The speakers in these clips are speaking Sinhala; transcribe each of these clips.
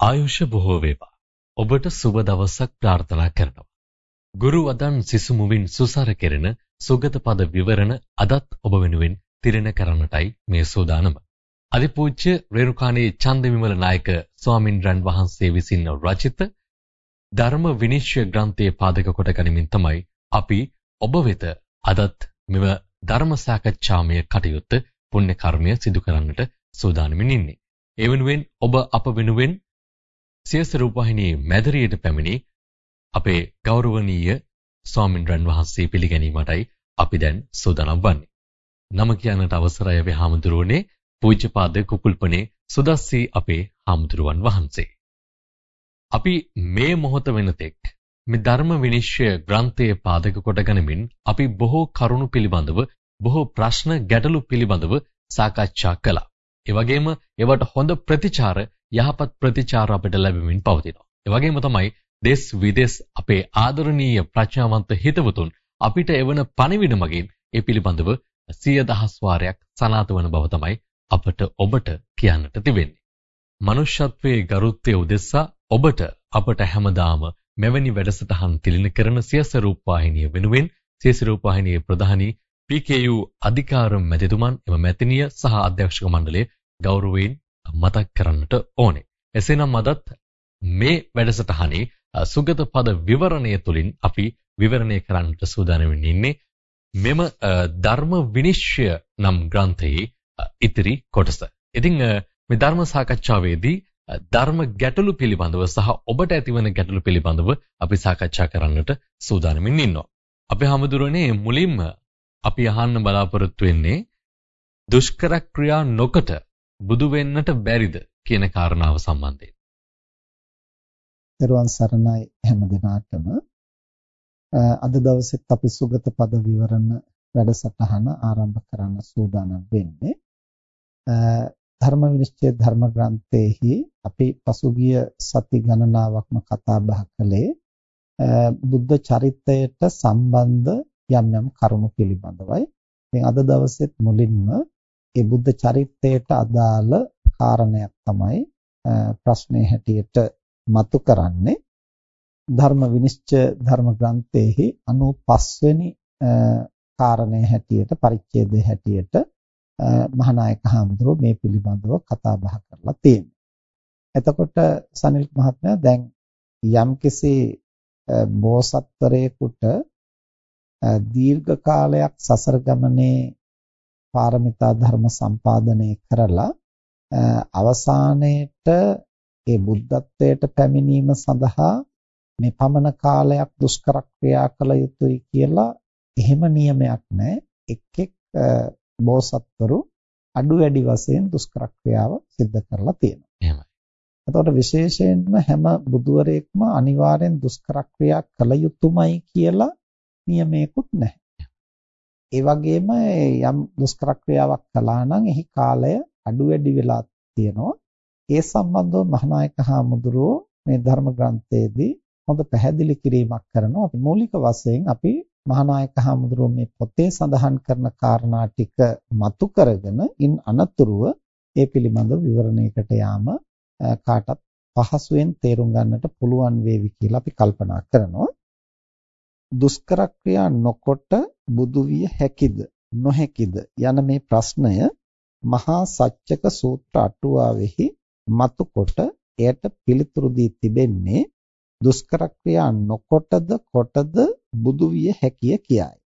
ආයුෂ බොහෝ වේවා. ඔබට සුබ දවසක් ප්‍රාර්ථනා කරනවා. ගුරු වදන් සිසු මුවින් සුසර කෙරෙන සුගත පද විවරණ අදත් ඔබ වෙනුවෙන් තිරෙන කරන්නටයි මේ සූදානම. අදිපූජ්‍ය රේරුකාණේ චන්දවිමල නායක ස්වාමින්ද්‍රයන් වහන්සේ විසින් රචිත ධර්ම විනිශ්චය ග්‍රන්ථයේ පාදක කොට ගනිමින් තමයි අපි ඔබ වෙත අදත් මෙව ධර්ම සාකච්ඡාමය කටයුත්ත පුණ්‍ය කර්මය සිදු කරන්නට සූදානමින් ඉන්නේ. ඒ වෙනුවෙන් ඔබ අප වෙනුවෙන් සියස රූපවාහිනී මැදිරියට පැමිණි අපේ ගෞරවනීය ස්වාමින්ද්‍රයන් වහන්සේ පිළිගැනීමටයි අපි දැන් සූදානම් වන්නේ. නම කියන්නට අවසරය වේ හාමුදුරුවනේ පූජ්‍යපාද කුකුල්පනේ සුදස්සී අපේ හාමුදුරුවන් වහන්සේ. අපි මේ මොහොත වෙනතෙක් මේ ධර්ම විනිශ්චය ග්‍රන්ථයේ පාදක කොට ගනිමින් අපි බොහෝ කරුණු පිළිබඳව බොහෝ ප්‍රශ්න ගැටලු පිළිබඳව සාකච්ඡා කළා. ඒ වගේම ඒවට හොඳ ප්‍රතිචාර යහපත් ප්‍රතිචාර අපිට ලැබෙමින් පවතිනවා. ඒ වගේම තමයි දෙස් විදෙස් අපේ ආදරණීය ප්‍රඥාවන්ත හිතවතුන් අපිට එවන පණිවිඩ මගින් ඒ පිළිබඳව සිය දහස් වාරයක් සනාත වන බව තමයි අපට ඔබට කියන්නට තිබෙන්නේ. මනුෂ්‍යත්වයේ ගරුත්වය උදෙසා ඔබට අපට හැමදාම මෙවැනි වැඩසටහන් තිලින කරන සියස රූපවාහිනිය වෙනුවෙන් සියස රූපවාහිනියේ ප්‍රධානී PKU අධිකාර මැතිතුමන් එම මැතිනිය සහ අධ්‍යක්ෂක මණ්ඩලය ගෞරවයෙන් මතක් කරන්නට ඕනේ. එසේනම් අදත් මේ වැඩසටහනේ සුගත පද විවරණය තුලින් අපි විවරණය කරන්නට සූදානම් ඉන්නේ මෙම ධර්ම විනිශ්චය නම් ග්‍රන්ථයේ ඉතිරි කොටස. ඉතින් මේ ධර්ම සාකච්ඡාවේදී ධර්ම ගැටලු පිළිබඳව සහ ඔබට ඇතිවන ගැටලු පිළිබඳව අපි සාකච්ඡා කරන්නට සූදානමින් ඉන්නවා. අපි හැමදෙරෝනේ මුලින්ම අපි අහන්න බලාපොරොත්තු වෙන්නේ දුෂ්කර ක්‍රියා නොකොට බුදු වෙන්නට බැරිද කියන කාරණාව සම්බන්ධයෙන්. දරුවන් සරණයි හැම දිනාටම අද දවසෙත් අපි සුගත පද විවරණ වැඩසටහන ආරම්භ කරන්න සූදානම් වෙන්නේ. ධර්ම විනිශ්චය ධර්ම ග්‍රන්ථයේහි අපි පසුගිය සති ගණනාවක්ම කතා බහ කළේ බුද්ධ චරිතයට සම්බන්ධ යම් යම් කරුණු පිළිබඳවයි. ඉතින් අද දවසෙත් මුලින්ම ඒ බුද්ධ චරිතයට අදාළ කාරණයක් තමයි ප්‍රශ්නයේ හැටියට මතු කරන්නේ ධර්ම විනිශ්චය ධර්ම ග්‍රන්ථයේහි 95 වෙනි කාරණයේ හැටියට පරිච්ඡේදයේ හැටියට මහානායක හාමුදුරුව මේ පිළිබඳව කතා බහ කරලා තියෙනවා. එතකොට සනිල් මහත්මයා දැන් යම්කිසි බෝසත්වරයෙකුට දීර්ඝ කාලයක් සසර ගමනේ පාරමිතා ධර්ම සම්පාදනය කරලා අවසානයේට ඒ බුද්ධත්වයට පැමිණීම සඳහා මේ පමණ කාලයක් දුෂ්කර ක්‍රියා කළ යුතුයි කියලා එහෙම නියමයක් නැහැ. එක් එක් බෝසත්වරු අඩු වැඩි වශයෙන් දුෂ්කර ක්‍රියාව සිද්ධ කරලා තියෙනවා. එහෙමයි. එතකොට විශේෂයෙන්ම හැම බුදුවරයෙක්ම අනිවාර්යෙන් දුෂ්කර ක්‍රියා කළ යුතුමයි කියලා නියමයකුත් නැහැ. ඒ වගේම යම් දුෂ්කර ක්‍රියාවක් කළා නම් එහි කාලය අඩු වැඩි වෙලා තියෙනවා. ඒ සම්බන්ධව මහානායක හාමුදුරුවෝ මේ ධර්ම ග්‍රන්ථයේදී හොඳ පැහැදිලි කිරීමක් කරනවා. අපි මූලික වශයෙන් අපි මහානායක හාමුදුරුවෝ මේ පොතේ සඳහන් කරන කාරණා ටික මතු කරගෙන ඉන් අනතුරුව ඒ පිළිබඳ විවරණයකට යාම කාටත් පහසුවෙන් තේරුම් ගන්නට පුළුවන් වේවි කියලා අපි කල්පනා කරනවා. දුෂ්කර ක්‍රියා නොකොට බුදු විය හැකිද නොහැකිද යන මේ ප්‍රශ්නය මහා සත්‍යක සූත්‍ර අටුවාවෙහි මතුකොට එයට පිළිතුරු දී තිබෙන්නේ දුෂ්කර ක්‍රියා නොකොටද කොටද බුදු විය හැකිය කියයි.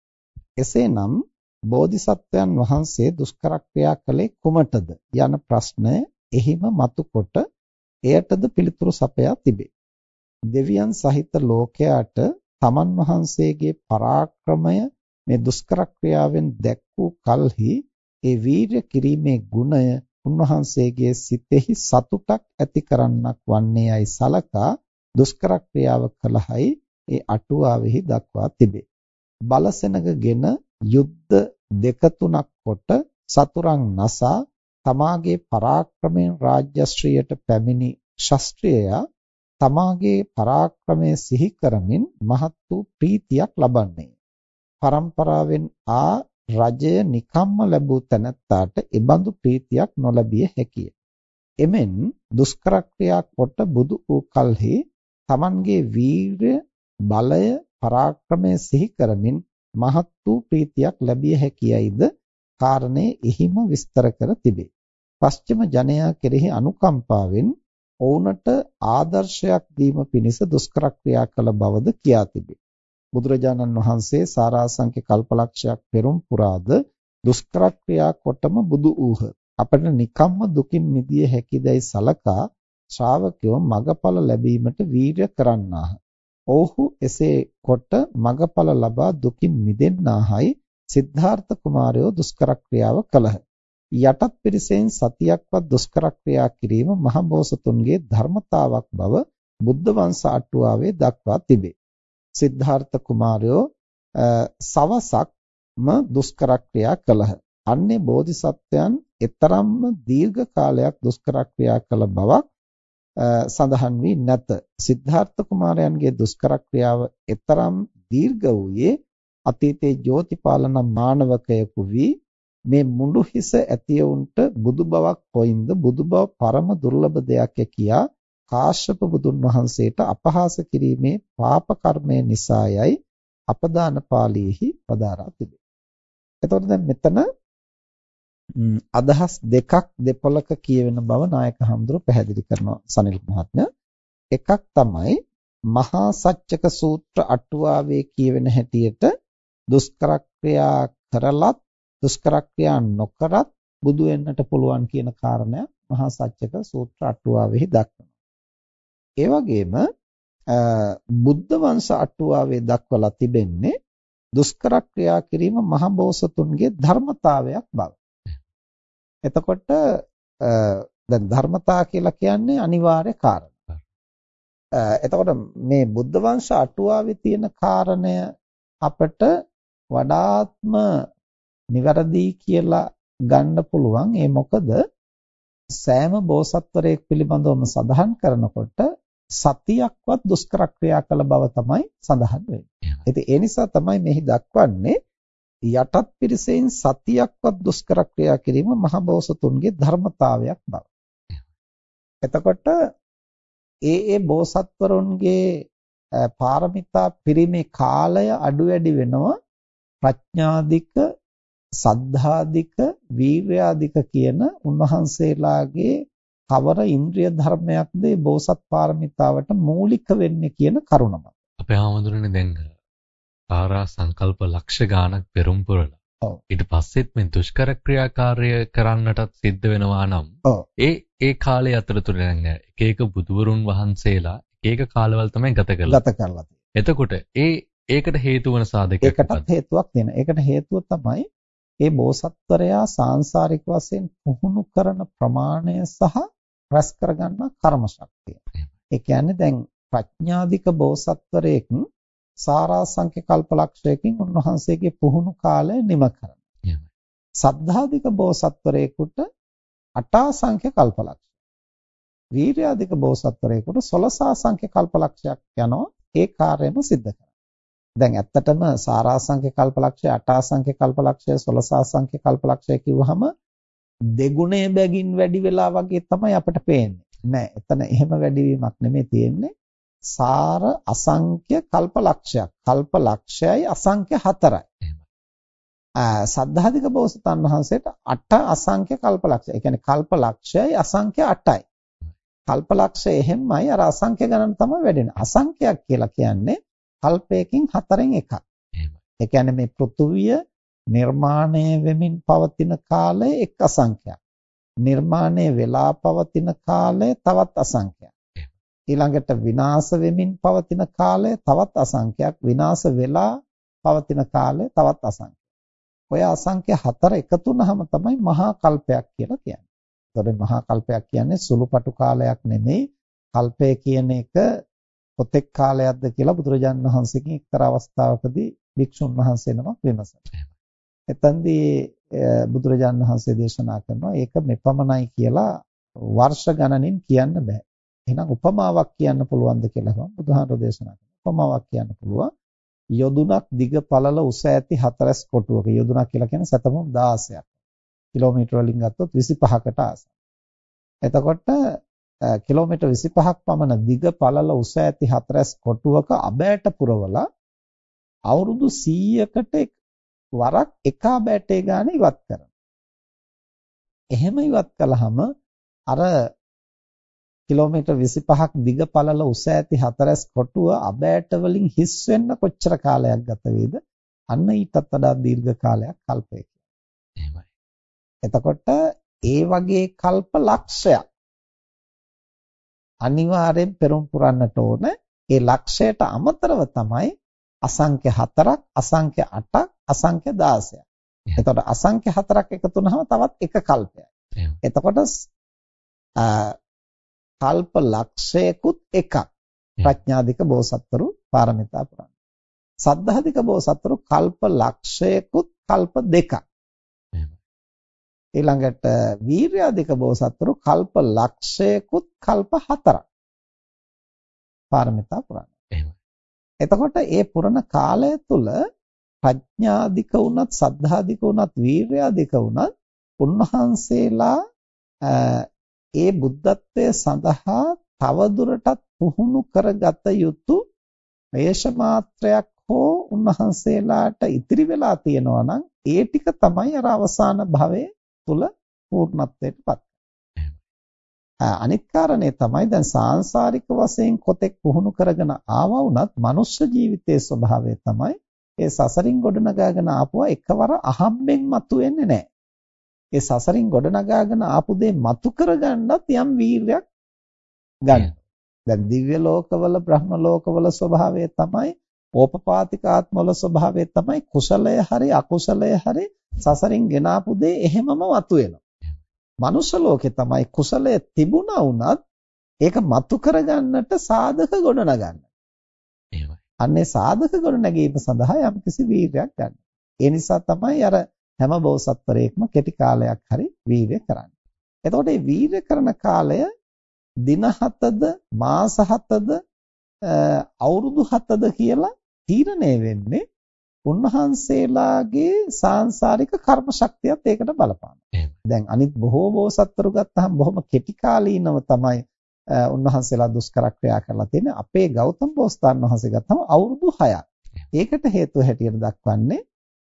එසේනම් බෝධිසත්වයන් වහන්සේ දුෂ්කර ක්‍රියා කළේ කුමටද යන ප්‍රශ්නය එහිම මතුකොට එයටද පිළිතුරු සපයා තිබේ. දෙවියන් සහිත ලෝකයාට තමන් වහන්සේගේ පරාක්‍රමය මේ දුෂ්කර ක්‍රියාවෙන් දැක් වූ කලෙහි ඒ වීර්ය කිරීමේ ගුණය උන්වහන්සේගේ සිතෙහි සතුටක් ඇති කරන්නක් වන්නේයයි සලකා දුෂ්කර ක්‍රියාව කළහයි ඒ අටුවාවෙහි දක්වා තිබේ. බලසෙනගගෙන යුද්ධ දෙක තුනක් කොට සතුරන් නසා තමාගේ පරාක්‍රමයෙන් රාජ්‍යශ්‍රියට පැමිණි ශාස්ත්‍රීයයා තමාගේ පරාක්‍රමය සිහි කරමින් මහත් වූ ප්‍රීතියක් ලබන්නේ. පරම්පරාවෙන් ආ රජය නිකම්ම ලැබූ තැනැත්තාට එබඳු ප්‍රීතියක් නොලැබිය හැකිය. එමෙන් දුෂ්කර ක්‍රියා කොට බුදු වූ කල්හි තමන්ගේ වීරය බලය පරාක්‍රමය සිහි කරමින් මහත් වූ ප්‍රීතියක් ලැබිය හැකියයිද කාරණේ එහිම විස්තර කර තිබේ. පශ්චිම ජනයා කෙරෙහි අනුකම්පාවෙන් ඔවුන්ට ආදර්ශයක් දීම පිණිස දුෂ්කර ක්‍රියා කළ බවද කියා තිබේ. බුදුරජාණන් වහන්සේ සාරාංශක කල්පලක්ෂයක් පෙරම් පුරාද දුෂ්කර ක්‍රියා කොටම බුදු ඌහ. අපට නිකම්ම දුකින් මිදිය හැකිදයි සලකා ශ්‍රාවකයෝ මගඵල ලැබීමට වීර්ය කරන්නාහ. ඔව්හු එසේ කොට මගඵල ලබා දුකින් මිදෙන්නාහයි සිද්ධාර්ථ කුමාරයෝ දුෂ්කර ක්‍රියාව කළහ. යටත් පිරිසෙන් සතියක්වත් දුෂ්කර ක්‍රියා කිරීම මහ බෝසතුන්ගේ ධර්මතාවක් බව බුද්ධ වංශ අටුවාවේ දක්වා තිබේ. සිද්ධාර්ථ කුමාරයෝ සවසක්ම දුෂ්කර ක්‍රියා කළහ. අන්නේ බෝධිසත්වයන් එතරම්ම දීර්ඝ කාලයක් දුෂ්කර ක්‍රියා කළ බවක් සඳහන් වී නැත. සිද්ධාර්ථ කුමාරයන්ගේ දුෂ්කර ක්‍රියාව එතරම් දීර්ඝ වූයේ අතීතයේ ජෝතිපාලන මානවකයෙකු වී මේ මුඬු හිස ඇතියුන්ට බුදු බවක් කොයින්ද බුදු බව පරම දුර්ලභ දෙයක් කියා කාශ්‍යප බුදුන් වහන්සේට අපහාස කිරීමේ පාප කර්මය නිසායයි අපදාන පාළියේහි පදාරා තිබේ. එතකොට දැන් මෙතන අදහස් දෙකක් දෙපොලක කියවෙන බව නායක හඳුරු පැහැදිලි කරනවා සනිල් මහත්මයා. එකක් තමයි මහා සච්චක සූත්‍ර අටුවාවේ කියවෙන හැටියට දුෂ්කර ක්‍රියා කරලත් දුෂ්කර ක්‍රියා නොකරත් බුදු වෙන්නට පුළුවන් කියන කාරණය මහා සච්චක සූත්‍ර අටුවාවෙහි දක්වනවා. ඒ වගේම බුද්ධ වංශ අටුවාවේ දක්වලා තිබෙන්නේ දුෂ්කර ක්‍රියා කිරීම මහ බෝසතුන්ගේ ධර්මතාවයක් බව. එතකොට දැන් ධර්මතා කියලා කියන්නේ අනිවාර්ය කාරණා. එතකොට මේ බුද්ධ වංශ අටුවාවේ තියෙන කාරණය අපට වඩාත්ම નિවරදි කියලා ගන්න පුළුවන්. ඒ මොකද සෑම බෝසත්වරයෙක් පිළිබඳවම සඳහන් කරනකොට සතියක්වත් දුෂ්කර ක්‍රියා කළ බව තමයි සඳහන් වෙන්නේ. ඉතින් ඒ නිසා තමයි මෙහි දක්වන්නේ යටත් පිරිසෙන් සතියක්වත් දුෂ්කර ක්‍රියා කිරීම මහ බෝසතුන්ගේ ධර්මතාවයක් බව. එතකොට ඒ ඒ බෝසත්වරුන්ගේ පාරමිතා පිරීමේ කාලය අඩු වැඩි වෙනවා ප්‍රඥාධික සද්ධාධික වීර්යාධික කියන උන්වහන්සේලාගේ කවර ඉන්ද්‍රිය ධර්මයක්ද මේ බෝසත් පාරමිතාවට මූලික වෙන්නේ කියන කරුණ මත. අපේ ආමඳුරනේ දැන් ආරා සංකල්ප ලක්ෂ ගාණක් පෙරම් පුරලා. ඊට පස්සෙත් මේ දුෂ්කර ක්‍රියාකාරය කරන්නටත් සිද්ධ වෙනවා නම් ඒ ඒ කාලේ අතරතුර දැන් එක එක බුදුවරුන් වහන්සේලා එක එක කාලවල තමයි ගත කරලා. ගත කරලා එතකොට ඒ ඒකට හේතු වන සාධකයක් ඒකටත් හේතුවක් තියෙනවා. ඒකට හේතුව තමයි ඒ බෝසත්වරයා සාංශාරික වශයෙන් පුහුණු කරන ප්‍රමාණය සහ රැස් කරගන්නා කර්ම ශක්තිය. ඒ කියන්නේ දැන් ප්‍රඥාධික බෝසත්වරයෙක් සාරාංශක කල්පලක්ෂයකින් උන්වහන්සේගේ පුහුණු කාලය නිම කරනවා. සද්ධාධික බෝසත්වරයෙකුට අටාසංඛ්‍ය කල්පලක්ෂ. වීර්යාධික බෝසත්වරයෙකුට 16 සංඛ්‍ය කල්පලක්ෂයක් යනවා ඒ කාර්යම සිද්ධ කරන්න. දැන් ඇත්තටම සාරාංශක කල්පලක්ෂය අටාසංඛ්‍ය කල්පලක්ෂය 16 සංඛ්‍ය කල්පලක්ෂය කිව්වහම දෙගුණේ බැගින් වැඩි වෙලා වගේ තමයි අපිට පේන්නේ. නෑ එතන එහෙම වැඩිවීමක් නෙමෙයි තියෙන්නේ. සාර අසංඛ්‍ය කල්පලක්ෂයක්. කල්පලක්ෂයයි අසංඛ්‍ය 4යි. සද්ධාධික බෝසතන් වහන්සේට 8 අසංඛ්‍ය කල්පලක්ෂය. ඒ කියන්නේ කල්පලක්ෂයයි අසංඛ්‍ය 8යි. කල්පලක්ෂය එහෙම්මයි අර අසංඛ්‍ය ගණන් තමයි වැඩෙන්නේ. අසංඛ්‍යයක් කියලා කියන්නේ කල්පයකින් හතරෙන් එකක්. ඒ කියන්නේ මේ පෘථුවිය නිර්මාණය වෙමින් පවතින කාලය එක් අසංඛ්‍යයක්. නිර්මාණය වෙලා පවතින කාලය තවත් අසංඛ්‍යයක්. ඊළඟට විනාශ වෙමින් පවතින කාලය තවත් අසංඛ්‍යයක්. විනාශ වෙලා පවතින කාලය තවත් අසංඛ්‍යයක්. ඔය අසංඛ්‍ය හතර එකතු වුනහම තමයි මහා කල්පයක් කියලා කියන්නේ. ඒතකොට මහා කල්පයක් කියන්නේ සුළුපටු කාලයක් නෙමෙයි. කල්පය කියන එක කොතෙක් කාලයක්ද කියලා බුදුරජාණන් වහන්සේගෙන් එක්තරා අවස්ථාවකදී වික්ෂුන් වහන්සේ නමක් විමසනවා. එතෙන්දී බුදුරජාණන් වහන්සේ දේශනා කරනවා ඒක මෙපමණයි කියලා වර්ෂ ගණනින් කියන්න බෑ. එහෙනම් උපමාවක් කියන්න පුළුවන්ද කියලා හම බුදුහාමෝ දේශනා කරනවා. උපමාවක් කියන්න පුළුවන්. යොදුනක් දිග පළල උස ඇති හතරස් කොටුවක යොදුනක් කියලා කියන්නේ සතමුම් 16ක්. කිලෝමීටර වලින් ගත්තොත් 25කට ආසන්න. එතකොට කිලෝමීටර් 25ක් පමණ දිග පළල උස ඇති හතරැස් කොටුවක අබෑට පුරවලා අවුරුදු 100කට වරක් එක අබෑටේ ගාන ඉවත් කරනවා. එහෙම ඉවත් කළාම අර කිලෝමීටර් 25ක් දිග පළල උස ඇති හතරැස් කොටුව අබෑට වලින් හිස් වෙන්න කොච්චර කාලයක් ගත වේද? අන්න ඊටත් වඩා දීර්ඝ කාලයක් කල්පය එහෙමයි. එතකොට ඒ වගේ කල්ප ලක්ෂයක් අනිවාර්යෙන් පෙරම් පුරන්නට ඕන. ඒ ලක්ෂයට අමතරව තමයි අසංඛ්‍ය 4ක්, අසංඛ්‍ය 8ක්, අසංඛ්‍ය 16ක්. එතකොට අසංඛ්‍ය 4ක් එකතු වුනහම තවත් එක කල්පයක්. එතකොට කල්ප ලක්ෂයකුත් එකක්. ප්‍රඥාධික බෝසත්වරු පාරමිතා පුරන්නේ. සද්ධාධික බෝසත්වරු කල්ප ලක්ෂයකුත් කල්ප දෙකක්. ඊළඟට වීර්යාධික බෝසත්වරු කල්ප ලක්ෂයකුත් කල්ප හතරක්. පාරමිතා පුරන්නේ. එහෙමයි. එතකොට ඒ පුරණ කාලය තුල ප්‍රඥාධික වුණත් සද්ධාධික වුණත් වීර්යාධික වුණත් උන්වහන්සේලා ඒ බුද්ධත්වයේ සඳහා තවදුරටත් පුහුණු කරගත යුතු වේශ මාත්‍රයක් හෝ උන්වහන්සේලාට ඉතිරි වෙලා තියෙනවා නම් ඒ ටික තමයි අර අවසාන භවයේ තුල පූර්ණත්වයටපත් අනිත් කාරණේ තමයි දැන් සාංශාරික වශයෙන් කොතෙක් පුහුණු කරගෙන ආවා වුණත් මනුෂ්‍ය ජීවිතයේ ස්වභාවය තමයි ඒ සසරින් ගොඩනගාගෙන ආපුවා එකවර අහම්බෙන් මතුවෙන්නේ නැහැ. ඒ සසරින් ගොඩනගාගෙන ආපු දේ මතු කරගන්නත් යම් වීරයක් ගන්න. දැන් දිව්‍ය ලෝකවල බ්‍රහ්ම ලෝකවල ස්වභාවය තමයි ඕපපාතික ආත්මවල ස්වභාවය තමයි කුසලය හරි අකුසලය හරි සසරින් ගෙන ආපු දේ එහෙමම මතුවෙනවා. මනුෂ්‍ය ලෝකේ තමයි කුසලය තිබුණා වුණත් ඒක මතු කරගන්නට සාධක ගොඩනගන්න. එහෙමයි. අන්නේ සාධක ගොඩනැගීම සඳහා යම්කිසි වීරයක් ගන්න. ඒ නිසා තමයි අර හැම බෝසත්වරයෙක්ම කෙටි කාලයක් හරි වීරය කරන්නේ. එතකොට මේ වීරය කරන කාලය දින 7ද මාස 7ද අවුරුදු 7ද කියලා තීරණය වෙන්නේ උන්වහන්සේලාගේ සාංශාරික කර්ම ශක්තියත් ඒකට බලපානවා. දැන් අනිත් බොහෝ බෝසත්වරු ගත්තහම බොහොම කෙටි කාලීනව තමයි උන්වහන්සේලා දුෂ්කර ක්‍රියා කරලා තියෙන්නේ. අපේ ගෞතම බෝසතාණන් වහන්සේ ගත්තම අවුරුදු 6ක්. ඒකට හේතුව හැටියට දක්වන්නේ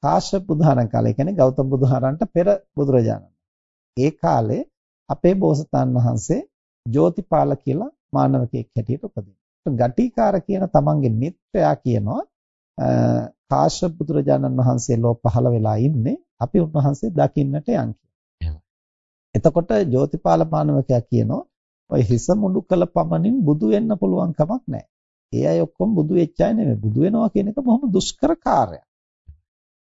කාශ්‍යප බුදුහාරන් කාලේ කියන්නේ ගෞතම බුදුහාරන්ට පෙර බුදුරජාණන්. ඒ කාලේ අපේ බෝසතාණන් වහන්සේ ජෝතිපාල කියලා මානවකයෙක් හැටියට උපදිනවා. ගටිකාර කියන තමන්ගේ මිත්‍රයා කියනවා කාශ්‍යප බුදුරජාණන් වහන්සේ ලෝ පහළ වෙලා ඉන්නේ අපි උන්වහන්සේ දකින්නට යන් එතකොට ජෝතිපාල මානවකයා කියනවා ඔය හිස මුඩු කළ පමණින් බුදු වෙන්න පුළුවන් කමක් නැහැ. ඒ අය ඔක්කොම බුදු වෙච්ච අය නෙමෙයි. බුදු වෙනවා කියන එක බොහොම දුෂ්කර කාර්යයක්.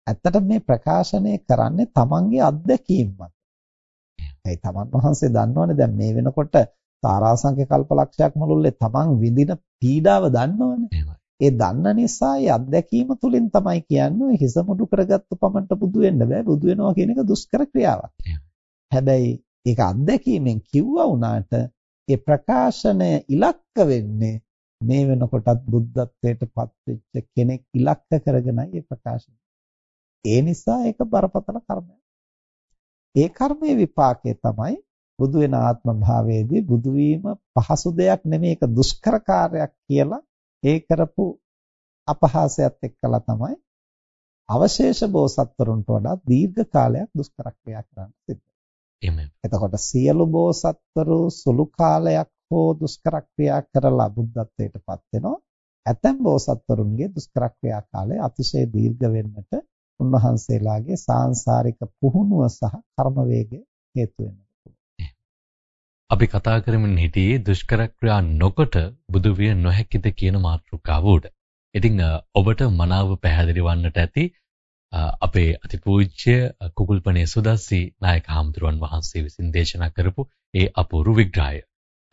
ඇත්තට මේ ප්‍රකාශනය කරන්නේ තමන්ගේ අත්දැකීම් මත. ඒ තමන් වහන්සේ දන්නවනේ දැන් මේ වෙනකොට තාරාසංඛ්‍ය කල්පලක්ෂයක් මුළුල්ලේ තමන් විඳින පීඩාව දන්නවනේ. ඒ දන්න නිසා ඒ අත්දැකීම තුලින් තමයි කියන්නේ හිස මුඩු කරගත්තු පමණට බුදු වෙන්න බෑ. බුදු වෙනවා කියන එක දුෂ්කර ක්‍රියාවක්. හැබැයි ඒක අත්දැකීමෙන් කිව්වා වුණාට ඒ ප්‍රකාශනය ඉලක්ක වෙන්නේ මේ වෙනකොටත් බුද්ධත්වයට පත්වෙච්ච කෙනෙක් ඉලක්ක කරගෙනයි ඒ ප්‍රකාශනය. ඒ නිසා ඒක බරපතල කර්මයක්. ඒ කර්මයේ විපාකය තමයි බුදු වෙන ආත්ම භාවයේදී බුදු වීම පහසු දෙයක් නෙමෙයි ඒක දුෂ්කර කාර්යයක් කියලා ඒ කරපු අපහාසයත් එක්කලා තමයි අවශේෂ බෝසත්වරුන්ට වඩා දීර්ඝ කාලයක් දුෂ්කර ක්‍රියා කරන්න සිද්ධ වෙන්නේ. එතකොට සියලු බෝසත්වරු සුළු කාලයක් හෝ දුෂ්කර ක්‍රියා කරලා බුද්ධත්වයටපත් වෙනවා. ඇතැම් බෝසත්වරුන්ගේ දුෂ්කර ක්‍රියා කාලය අතිශය දීර්ඝ වෙන්නට උන්වහන්සේලාගේ සාංශාරික පුහුණුව සහ කර්ම වේගය හේතු වෙනවා. අපි කතා කරමින් හිටියේ දුෂ්කර ක්‍රියා නොකොට බුදු විය නොහැකිද කියන මාතෘකාව උඩ. ඉතින් ඔබට මනාව පැහැදිලි වන්නට ඇති අපේ අතිපූජ්‍ය කුකුල්පනේ සුදස්සි නායක හාමුදුරුවන් වහන්සේ විසින් දේශනා කරපු ඒ අපූර්ව විග්‍රහය.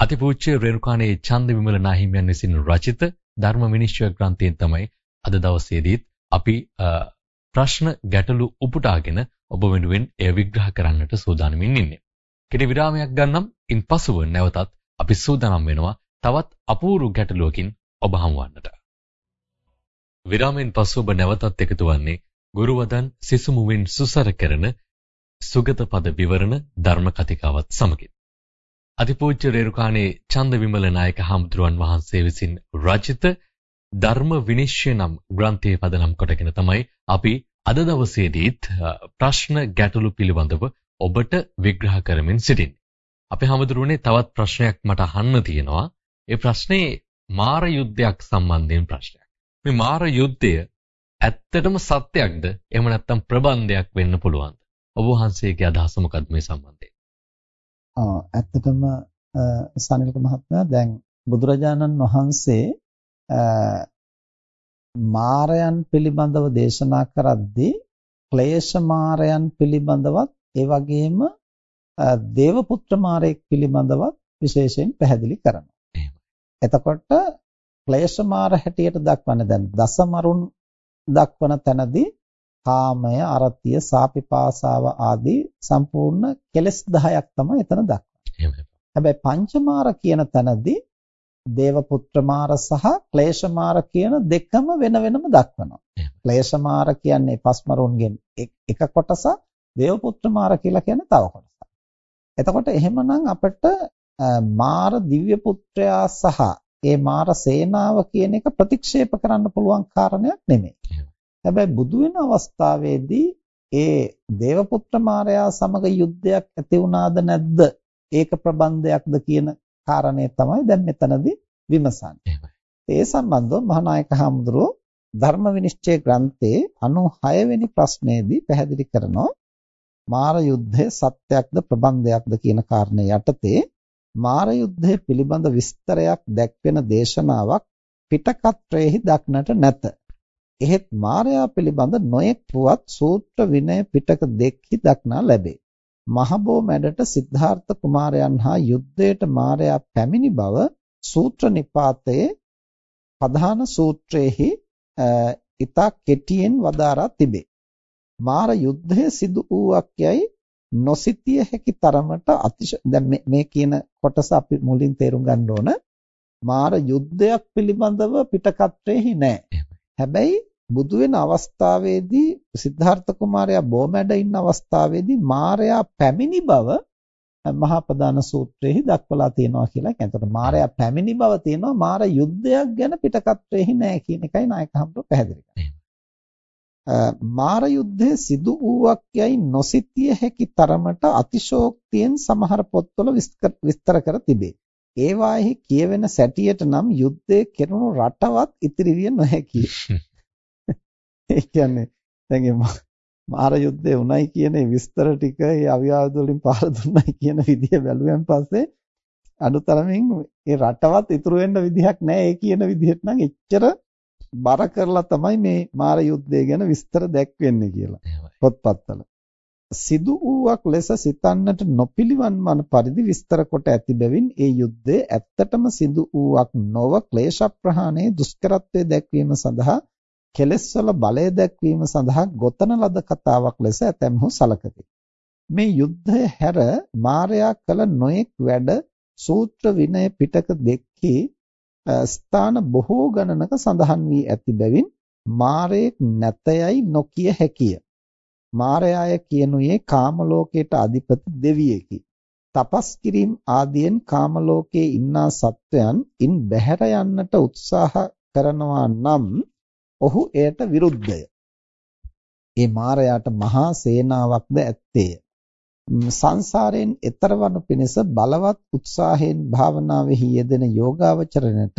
අතිපූජ්‍ය රේණුකාණේ චන්ද විමල නාහිමියන් විසින් රචිත ධර්ම විනිශ්චය ග්‍රන්ථයෙන් තමයි අද දවසේදීත් අපි ප්‍රශ්න ගැටලු උපුටාගෙන ඔබ වෙනුවෙන් එය විග්‍රහ කරන්නට සූදානමින් ඉන්නේ. කෙටි විරාමයක් ගන්නම්. ඉන්පසුව නැවතත් අපි සූදානම් වෙනවා තවත් අපූර්ව ගැටලුවකින් ඔබ හමුවන්නට. විරාමයෙන් පසු ඔබ නැවතත් එකතු වන්නේ ගුරුවදන් සිසුමුවෙන් සුසර කරන සුගත පද විවරණ ධර්ම කතිකාවත් සමගින්. අතිපූජ්‍ය රේරුකාණේ චන්ද විමල නායක හාමුදුරුවන් වහන්සේ විසින් රචිත ධර්ම විනිශ්චය නම් ග්‍රන්ථයේ පදනම් කොටගෙන තමයි අපි අද දවසේදීත් ප්‍රශ්න ගැටලු පිළිබඳව ඔබට විග්‍රහ කරමින් සිටින්නේ. අපේ හැමදෙරුනේ තවත් ප්‍රශ්නයක් මට අහන්න තියෙනවා. ඒ ප්‍රශ්නේ මාර යුද්ධයක් සම්බන්ධයෙන් ප්‍රශ්නයක්. මේ මාර යුද්ධය ඇත්තටම සත්‍යයක්ද? එහෙම නැත්නම් ප්‍රබන්ධයක් වෙන්න පුළුවන්ද? ඔබ වහන්සේගේ අදහස මොකක්ද මේ සම්බන්ධයෙන්? ආ ඇත්තටම සනිල්ක මහත්මයා දැන් බුදුරජාණන් වහන්සේ මාරයන් පිළිබඳව දේශනා කරද්දී ක්ලේශ මාරයන් පිළිබඳවත් ඒ වගේම දේවපුත්‍ර මාරයෙක් පිළිබඳවත් විශේෂයෙන් පැහැදිලි කරනවා. එතකොට ක්ලේශ මාර හැටියට දක්වන්නේ දැන් දසමරුන් දක්වන තැනදී කාමය, අරතිය, සාපිපාසාව ආදී සම්පූර්ණ කෙලෙස් 10ක් තමයි එතන දක්වන්නේ. හැබැයි පංචමාර කියන තැනදී දේවපුත්‍ර මාර සහ ක්ලේශ මාර කියන දෙකම වෙන වෙනම දක්වනවා. ක්ලේශ මාර කියන්නේ පස්මරුන්ගෙන් එක කොටසක්, දේවපුත්‍ර මාර කියලා කියන්නේ තව කොටසක්. එතකොට එහෙමනම් අපිට මාර දිව්‍ය පුත්‍රයා සහ ඒ මාර සේනාව කියන එක ප්‍රතික්ෂේප කරන්න පුළුවන් කාරණයක් නෙමෙයි. හැබැයි බුදු වෙන අවස්ථාවේදී ඒ දේවපුත්‍ර මාරයා සමග යුද්ධයක් ඇති වුණාද නැද්ද? ඒක ප්‍රබන්ධයක්ද කියන කාරණේ තමයි දැන් මෙතනදී විමසන්නේ. ඒ සම්බන්ධව මහානායක හාමුදුරුවෝ ධර්ම විනිශ්චය ග්‍රන්ථයේ 96 වෙනි ප්‍රශ්නයේදී පැහැදිලි කරනවා මාර යුද්ධය සත්‍යයක්ද ප්‍රබන්ධයක්ද කියන කාරණේ යටතේ මාර යුද්ධය පිළිබඳ විස්තරයක් දැක්වෙන දේශනාවක් පිටකත්‍රයේහි දක්නට නැත. එහෙත් මාරයා පිළිබඳ නොයෙක් පුවත් සූත්‍ර විනය පිටක දෙකෙහි දක්නා ලැබේ. මහබෝ මැඩට සිද්ධාර්ථ කුමාරයන් හා යුද්ධයට මාරයා පැමිණි බව සූත්‍ර නිපාතයේ ප්‍රධාන සූත්‍රයේහි ඊතා කෙටියෙන් වදාරා තිබේ. මාර යුද්ධය සිදු වූවක් යයි නොසිතිය හැකි තරමට අතිශ දැන් මේ කියන කොටස අපි මුලින් තේරුම් ගන්න ඕන මාර යුද්ධයක් පිළිබඳව පිටකත්‍රයේහි නැහැ. හැබැයි බුදු වෙන අවස්ථාවේදී සිද්ධාර්ථ කුමාරයා බොමැඩ ඉන්න අවස්ථාවේදී මාරයා පැමිණි බව මහා ප්‍රධාන සූත්‍රයේහි දක්වලා තියෙනවා කියලා. ඒකට මාරයා පැමිණි බව තියෙනවා මාර යුද්ධයක් ගැන පිටකත්‍රයේහි නැහැ කියන එකයි නායක හම්බුර පැහැදිලි කරන්නේ. මාර යුද්ධය සිදු වූවක් යයි නොසිතිය හැකි තරමට අතිශෝක්තියෙන් සමහර පොත්වල විස්තර කර තිබේ. ඒවාෙහි කියවෙන සැටියට නම් යුද්ධයේ කෙරුණු රටවත් ඉතිරි විය නොහැකිය. ඒ කියන්නේ දැන් මාර යුද්ධය උණයි කියන විස්තර ටික ඒ අවිවාද වලින් පාර දුන්නයි කියන විදිය බැලුවෙන් පස්සේ අනුතරමින් ඒ රටවත් ඉතුරු වෙන්න විදිහක් නැහැ ඒ කියන විදිහට නම් එච්චර බර කරලා තමයි මේ මාර යුද්ධය ගැන විස්තර දැක්වෙන්නේ කියලා පොත්පත්වල. සිදු වූවක් ලෙස සිතන්නට නොපිළිවන් මන පරිදි විස්තර කොට ඇති බැවින් ඒ යුද්ධය ඇත්තටම සිදු වූවක් නොව ක්ලේශ ප්‍රහාණයේ දුෂ්කරත්වයේ දැක්වීම සඳහා කෙලෙස්වල බලය දැක්වීම සඳහා ගොතන ලද කතාවක් ලෙස ඇතැම්හු සලකති. මේ යුද්ධය හැර මාරයා කළ නොයෙක් වැඩ සූත්‍ර විනය පිටක දෙකේ ස්ථාන බොහෝ ගණනක සඳහන් වී ඇති බැවින් මාරයෙක් නැතයයි නොකිය හැකිය. මාරයාය කියනුයේ කාම ලෝකයට අධිපති දෙවියෙකි. තපස් කිරීම ආදියෙන් කාම ලෝකයේ ඉන්නා සත්වයන් ඉන් බැහැර යන්නට උත්සාහ කරනවා නම් ඔහු එයට විරුද්ධය. ඒ මාරයාට මහා සේනාවක්ද ඇත්තේය. සංසාරයෙන් එතර වනු පිණිස බලවත් උත්සාහයෙන් භාවනාවෙහි යෙදෙන යෝගාවචරණයට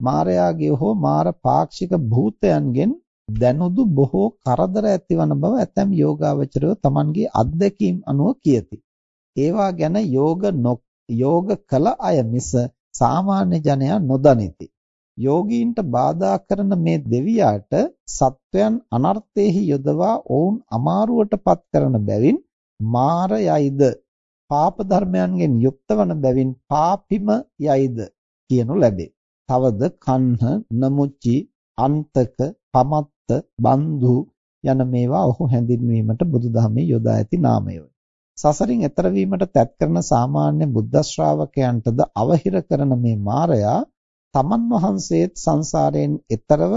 මාරයාගේ හෝ මාර පාක්ෂික භූතයන්ගෙන් දැනුදු බොහෝ කරදර ඇතිවන බව ඇතැම් යෝගාවචරයෝ Tamanගේ අත්දැකීම් අනුව කියති. ඒවා ගැන යෝග යෝග කළ අය මිස සාමාන්‍ය ජනයා නොදනිති. යෝගීන්ට බාධා කරන මේ දෙවියාට සත්වයන් අනර්ථයෙහි යොදවා ඔවුන් අමාරුවටපත් කරන බැවින් මාර යයිද පාප ධර්මයන්ගෙන් යුක්ත වන බැවින් පාපිම යයිද කියනු ලැබේ. තවද කන්හ නමුචි අන්තක පමත්ත බන්දු යන මේවා ඔහු හැඳින්වීමට බුදුදහමේ යොදා ඇති නාමයයි. සසරින් එතර වීමට තැත් කරන සාමාන්‍ය බුද්ධ ශ්‍රාවකයන්ටද අවහිර කරන මේ මාරයා තමන් වහන්සේත් සංසාරයෙන් එතරව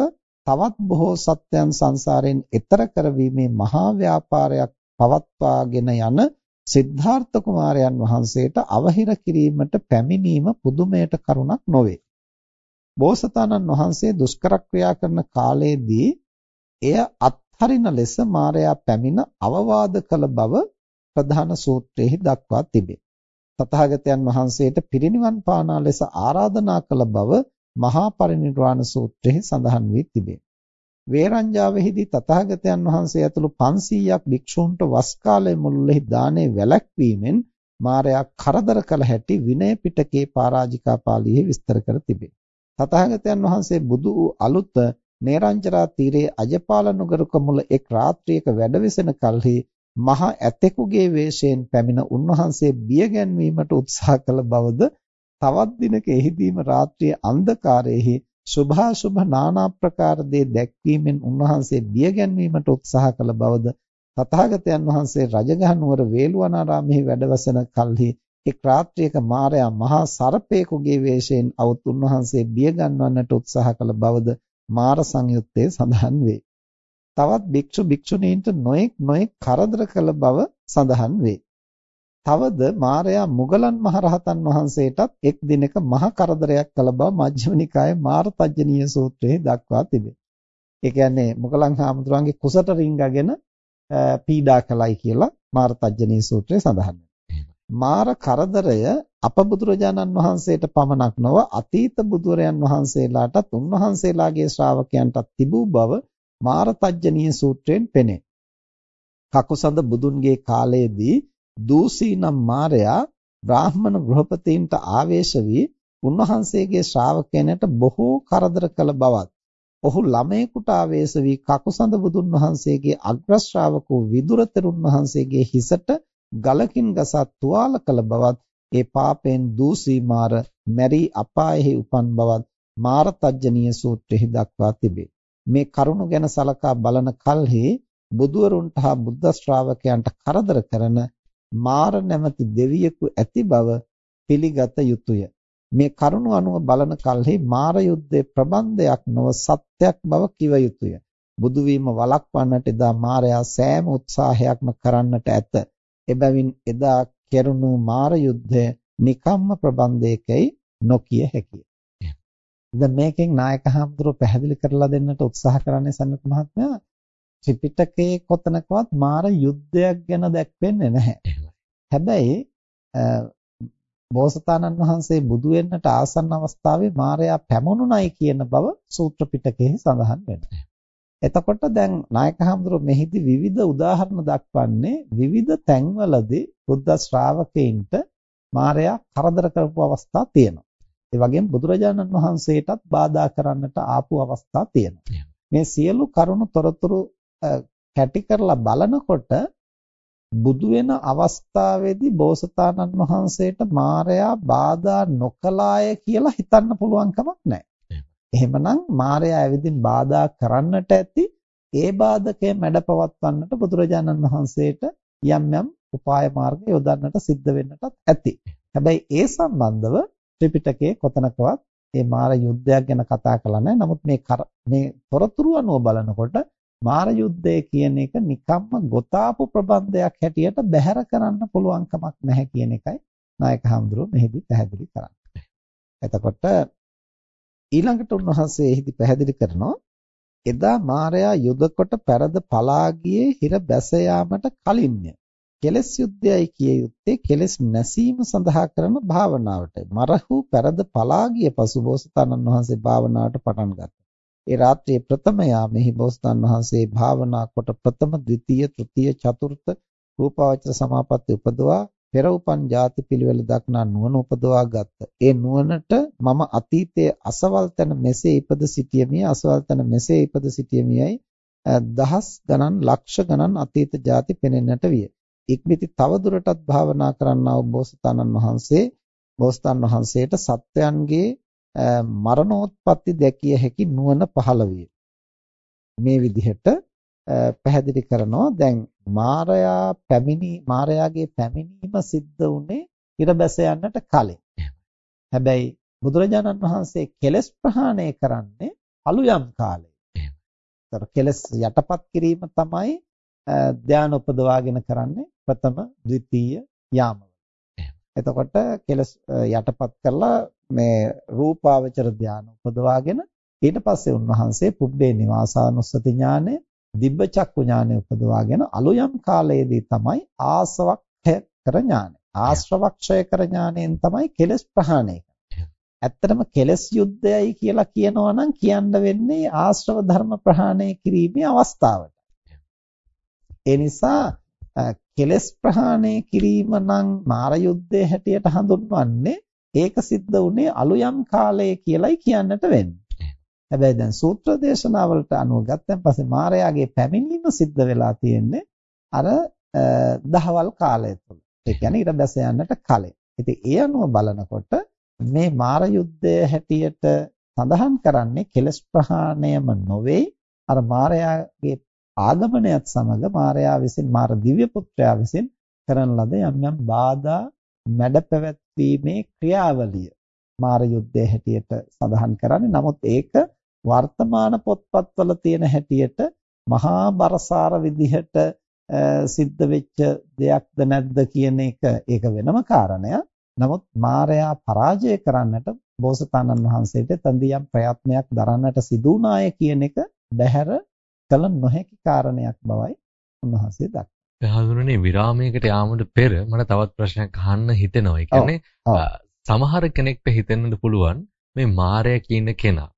තවත් බොහෝ සත්‍යයන් සංසාරයෙන් එතර කරවීමේ මහා ව්‍යාපාරයක් පවත්වාගෙන යන සිද්ධාර්ථ කුමාරයන් වහන්සේට අවහිර කිරීමට පැමිණීම පුදුමයට කරුණක් නොවේ. බෝසතාණන් වහන්සේ දුෂ්කර ක්‍රියා කරන කාලයේදී එය අත්හරින ලෙස මාරයා පැමිණ අවවාද කළ බව ප්‍රධාන සූත්‍රයේ දක්වා තිබේ. තථාගතයන් වහන්සේට පිරිනිවන් පානා ලෙස ආරාධනා කළ බව මහා පරිනිර්වාණ සූත්‍රයේ සඳහන් වී තිබේ. වේරංජාවෙහිදී තථාගතයන් වහන්සේ ඇතුළු 500ක් භික්ෂූන්ට වස් කාලයේ මුළුල්ලේ දානේ වැළැක්වීමෙන් මාරයා කරදර කළ හැටි විනය පිටකේ පරාජිකා පාළියේ විස්තර කර තිබේ. තථාගතයන් වහන්සේ බුදු වූ අලුත නේරංචරා තීරයේ අජපාල නුගරුක මුල එක් රාත්‍රියක වැඩවෙසෙන කලෙහි මහ ඇතෙකුගේ වේශයෙන් පැමිණ උන්වහන්සේ බිය ගැන්වීමට උත්සාහ කළ බවද තවත් දිනක එහිදීම රාත්‍රියේ අන්ධකාරයේහි සුභාසුභ নানা ප්‍රකාර දේ දැක්වීමෙන් උන්වහන්සේ බිය ගැන්වීමට උත්සාහ කළ බවද තථාගතයන් වහන්සේ රජගහ නුවර වේළුවනාරාමෙහි වැඩවසන කල්හි එක් රාත්‍රියක මාරයා මහා සර්පයෙකුගේ වේශයෙන් අවුත් උන්වහන්සේ බිය ගන්වන්නට උත්සාහ කළ බවද මාර සංයුත්තේ සඳහන් වේ. තවත් භික්ෂු භික්ෂුණීන්ට නොඑක් නොඑක් කරදර කළ බව සඳහන් වේ. තවද මාරයා මුගලන් මහරහතන් වහන්සේටත් එක් දිනක මහ කරදරයක් කළ බව මජ්ක්‍ධිම නිකායේ මාරතජ්ජනීය සූත්‍රයේ දක්වා තිබේ. ඒ කියන්නේ මුගලන් හාමුදුරන්ගේ කුසට රිංගගෙන පීඩා කළයි කියලා මාරතජ්ජනීය සූත්‍රයේ සඳහන් මාර කරදරය අපබුදුරජාණන් වහන්සේට පමණක් නොව අතීත බුදුරයන් වහන්සේලාටත් උන්වහන්සේලාගේ ශ්‍රාවකයන්ටත් තිබූ බව මාරතජ්ජනීය සූත්‍රයෙන් පෙනේ. කකුසඳ බුදුන්ගේ කාලයේදී දූසී නම් මාරයා බ්‍රාහ්මණ ගෘහපතීන්ට ආවේශ වී උන්වහන්සේගේ ශ්‍රාවකයන්ට බොහෝ කරදර කළ බවත් ඔහු ළමයෙකුට ආවේශ වී කකුසඳ බුදුන් වහන්සේගේ අග්‍ර ශ්‍රාවකෝ විදුර තෙරුන් වහන්සේගේ හිසට ගලකින් ගසා තුවාල කළ බවත් ඒ පාපෙන් දූසී මාර මැරි අපායෙහි උපන් බවත් මාර තජ්ජනීය සූත්‍රෙහි දක්වා තිබේ. මේ කරුණ ගැන සලකා බලන කල්හි බුදුවරුන්ට හා බුද්ධ ශ්‍රාවකයන්ට කරදර කරන මාර නැමැති දෙවියෙකු ඇති බව පිළිගත යුතුය. මේ කරුණ අනුව බලන කල්හි මාර යුද්ධයේ ප්‍රබන්ධයක් නොව සත්‍යක් බව කිව යුතුය. බුදු වීම වළක්වන්නට එදා මාරයා සෑම උත්සාහයක්ම කරන්නට ඇත. එබැවින් එදා කෙරුණු මාර යුද්ධය නිකම්ම ප්‍රබන්ධයකයි නොකිය හැකිය. දැන් මේකෙන් නායක හඳුරෝ පැහැදිලි කරලා දෙන්නට උත්සාහ කරන්නේ සන්නත් මහත්මයා ත්‍රිපිටකයේ කොතනකවත් මාර යුද්ධයක් ගැන දැක්වෙන්නේ නැහැ. හැබැයි බෝසතාණන් වහන්සේ බුදු වෙන්නට ආසන්න අවස්ථාවේ මාරයා පැමුණුණයි කියන බව සූත්‍ර පිටකයේ සඳහන් වෙනවා. එතකොට දැන් නායක හඳුරු මෙහිදී විවිධ උදාහරණ දක්වන්නේ විවිධ තැන්වලදී බුද්ධ ශ්‍රාවකයින්ට මාරයා කරදර කරපු අවස්ථා තියෙනවා. ඒ වගේම බුදුරජාණන් වහන්සේටත් බාධා කරන්නට ආපු අවස්ථා තියෙනවා. මේ සියලු කරුණු තොරතුරු කැටි කරලා බලනකොට බුදු වෙන අවස්ථාවේදී බෝසතාණන් වහන්සේට මායя බාධා නොකලාය කියලා හිතන්න පුළුවන් කමක් නැහැ. එහෙමනම් මායя ඇවිදින් බාධා කරන්නට ඇති ඒ බාධකය මැඩපවත්වන්නට බුදුරජාණන් වහන්සේට යම් යම් උපාය මාර්ග යොදන්නට සිද්ධ වෙන්නටත් ඇති. හැබැයි ඒ සම්බන්ධව ත්‍රිපිටකයේ කොතනකවත් මේ මාර යුද්ධයක් ගැන කතා කරලා නැහැ. නමුත් මේ මේ තොරතුරු අනුව බලනකොට මාර යුද්ධය කියන එක නිකම්ම ගොතාපු ප්‍රබන්ධයක් හැටියට බැහැර කරන්න පුළුවන් කමක් නැහැ කියන එකයි නායක හඳුරු මෙහිදී පැහැදිලි කරන්නේ. එතකොට ඊළඟට උන්වහන්සේ එහිදී පැහැදිලි කරනවා එදා මාරයා යුද කොට පෙරද පලා ගියේ හිර බැස යාමට කලින්ය. කෙලස් යුද්ධයයි කිය යුත්තේ කෙලස් නැසීම සඳහා කරන භාවනාවට. මරහු පෙරද පලා ගිය පසු බෝසතාණන් වහන්සේ භාවනාවට පටන් ගත්තා. ඒ රාත්‍රියේ ප්‍රථම යාමෙහි බෝසතාණන් වහන්සේ භාවනා කොට ප්‍රථම, ද්විතීය, තෘතීය, චතුර්ථ රූපාවචර සමාපatti උපදවා පෙර උපන් ಜಾති පිළිවෙල දක්නා නුවණ උපදවා ගත්ත. ඒ නුවණට මම අතීතයේ අසවල් තැන මෙසේ ඉපද සිටියමිය අසවල් තැන මෙසේ ඉපද සිටියමියයි දහස් ගණන් ලක්ෂ ගණන් අතීත ಜಾති පෙනෙන්නට විය. ඉක්බිති තව දුරටත් භාවනා කරන්නා වූ බෝසතාණන් වහන්සේ බෝසතාණන් වහන්සේට සත්‍යයන්ගේ මරණෝත්පත්ති දැකිය හැකි නුවණ පහළ විය. මේ විදිහට පැහැදිලි කරනවා දැන් මාරයා පැමිණි මාරයාගේ පැමිණීම සිද්ධ වුණේ ඉර බැස යන්නට කලින්. හැබැයි බුදුරජාණන් වහන්සේ කෙලස් ප්‍රහාණය කරන්නේ අලුයම් කාලේ. ඒතර කෙලස් යටපත් කිරීම තමයි ධානය උපදවාගෙන කරන්නේ ප්‍රථම, ද්විතීය යාමවල. එතකොට කෙලස් යටපත් කරලා මේ රූපාවචර ධානය උපදවාගෙන ඊට පස්සේ උන්වහන්සේ පුබ්බේ නිවාසානුස්සති ඥානය, දිබ්බ චක්කු ඥානය උපදවාගෙන අලුයම් කාලයේදී තමයි ආසවක්ඛය කර ඥානය. ආශ්‍රවක්ෂය කර ඥානයෙන් තමයි කෙලස් ප්‍රහාණය ඇත්තටම කෙලස් යුද්ධයයි කියලා කියනවා නම් කියන්න වෙන්නේ ආශ්‍රව ධර්ම ප්‍රහාණය කිරීමේ අවස්ථාවට. ඒ නිසා කෙලස් ප්‍රහාණය කිරීම නම් මාර යුද්ධයේ හැටියට හඳුන්වන්නේ ඒක සිද්ධ වුණේ අලුයම් කාලයේ කියලයි කියන්නට වෙන්නේ. හැබැයි දැන් සූත්‍ර දේශනාවලට අනුව ගත්තන් පස්සේ මාරයාගේ පැමිණීම සිද්ධ වෙලා තියෙන්නේ අර දහවල් කාලය තුල. ඒ කියන්නේ ඊට බැස යන්නට කලින්. ඉතින් ඒ අනුව බලනකොට මේ මාර යුද්ධය හැටියට සඳහන් කරන්නේ කෙලස් ප්‍රහාණයම නොවේ අර මාරයාගේ ආගමනයත් සමග මාරයා විසින් මාර දිව්‍ය පුත්‍රයා විසින් කරන ලද යම් යම් බාධා මැඩ පැවැත්වීමේ ක්‍රියාවලිය මාර යුද්ධයේ හැටියට සඳහන් කරන්නේ. නමුත් ඒක වර්තමාන පොත්පත්වල තියෙන හැටියට මහා බරසාර විදිහට සිද්ධ වෙච්ච දෙයක්ද නැද්ද කියන එක ඒක වෙනම කාරණයක්. නමුත් මාරයා පරාජය කරන්නට බෝසතාණන් වහන්සේට තන්දියම් ප්‍රයත්නයක් දරන්නට සිදු වුණාය කියන එක බැහැර කළ නොහැකි කාරණයක් බවයි උන්වහන්සේ දක්වන්නේ. හඳුනන්නේ විරාමයකට යාමට පෙර මට තවත් ප්‍රශ්නයක් අහන්න හිතෙනවා. ඒ කියන්නේ සමහර කෙනෙක්ට හිතෙන්නත් පුළුවන් මේ මායя කියන කෙනා